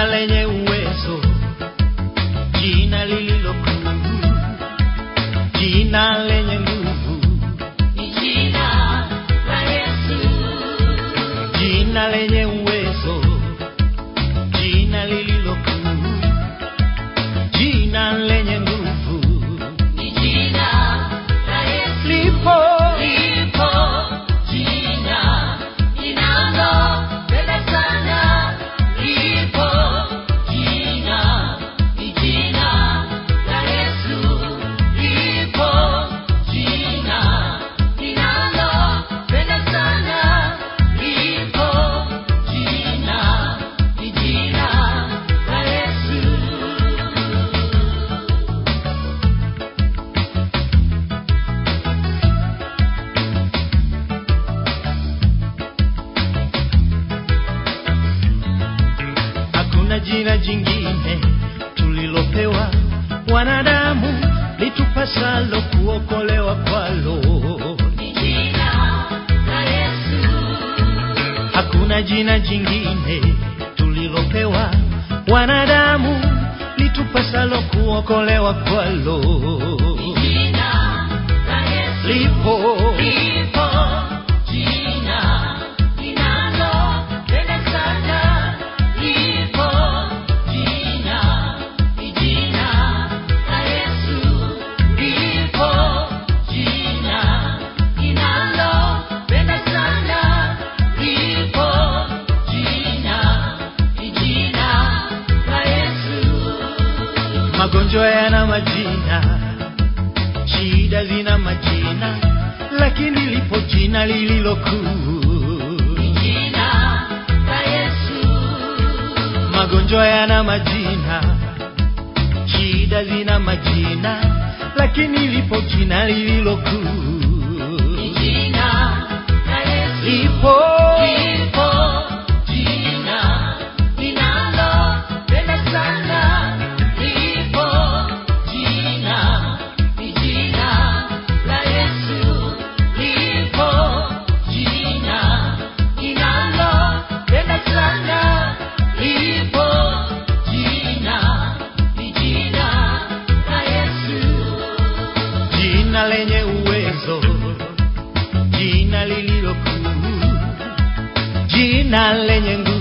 jina lenye uwezo, jina lililo kuu, jina lenye nguvu, ni jina la Yesu, jina lenye uwezo. Jingine tulilopewa wanadamu litupasalo kuokolewa kwalo. Jina. Hakuna jina jingine tulilopewa wanadamu litupasalo kuokolewa kwalo. Jina la Yesu. Lipo Lipo magonjwa yana majina, shida zina majina, lakini lipo jina lililo kuu. Jina la Yesu. Magonjwa yana majina, shida zina majina, lakini lipo jina lililo kuu. Jina la Yesu. Lipo jina lenye uwezo, jina lililo kuu, jina lenye nguvu,